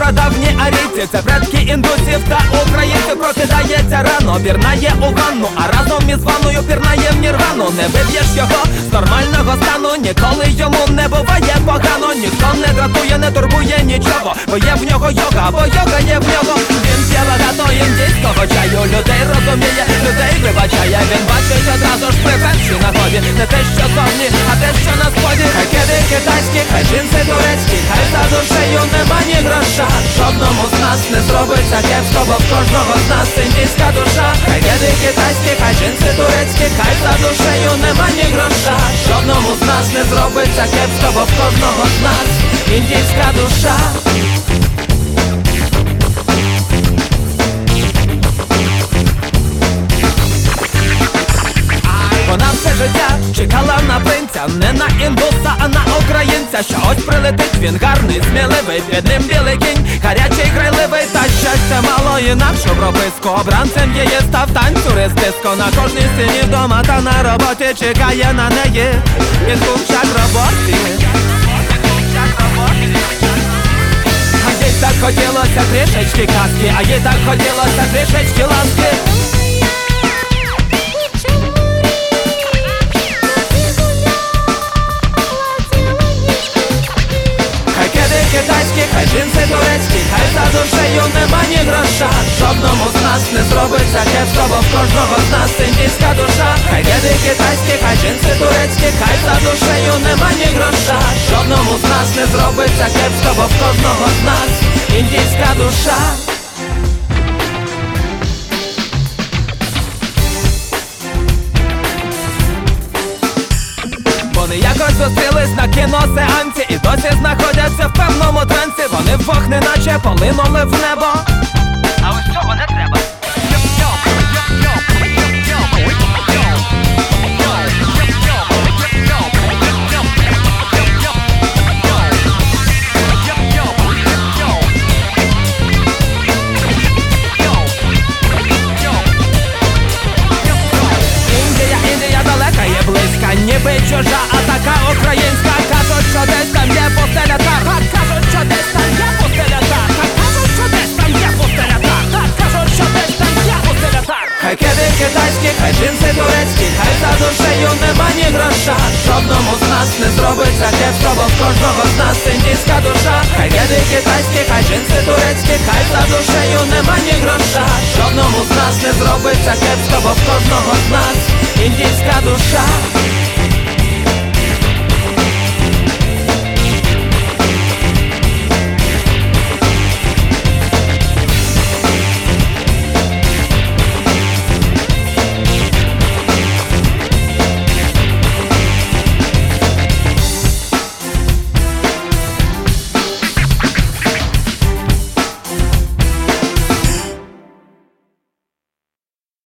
прадавні арійці, це предки індусів та українців. Прокидається рано, пірнає у ванну, а разом із ванною пірнає в нірвану. Не виб'єш його з нормального стану, ніколи йому не буває погано, ніхто не дратує, не турбує нічого, бо є в нього йога, бо йога є в нього. Він п'є багато індійського чаю, людей розуміє, людей вибачає, він бачить одразу ж при першій нагоді Не те, що зовні, а те, китайські, хай джинси турецькі, хай за душею нема ні гроша. Жодному з нас не зробиться кепсько, бо в кожного з нас індійська душа. Хай киди китайські, хай джинси турецькі, хай за душею нема ні гроша. Жодному з нас не зробиться кепсько, бо в кожного з нас індійська душа. Вона все життя чекала на принця, не на індуса, він гарний, сміливий, під ним білий кінь, гарячий, грайливий, та щастя мало інакшу прописку. Обранцем її став танцюрист диско На кожній стіні вдома та на роботі чекає на неї. Він кумчак роботі. А їй так хотілося трішечки казки, а їй так хотілося трішечки ласки. Китайські, хай джинси турецькі, хай за душею нема ні гроша Жодному з нас не зробиться кепсько, бо в кожного з нас індійська душа Хай киди китайські, хай джинси турецькі, хай за душею нема ні гроша Жодному з нас не зробиться кепсько, бо в кожного з нас індійська душа Вони якось зустрілись на кіносеансі І досі знаходяться в певному трансі Вони вдвох неначе полинули в небо. А ось цього не треба. Ніби чужа, така українська? Кажуть, що десь там є постеля так а Кажуть, що десь там є постеля так а Кажуть, що десь там є постеля так а Кажуть, що десь там є постеля так. Хай киди китайські, хай джинси турецькі, хай за душею нема ні гроша. Жодному з нас не зробиться кепсько, бо в кожного з нас індійська душа. Хай киди китайські, хай джинси турецькі, хай за душею нема ні